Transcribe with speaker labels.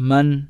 Speaker 1: من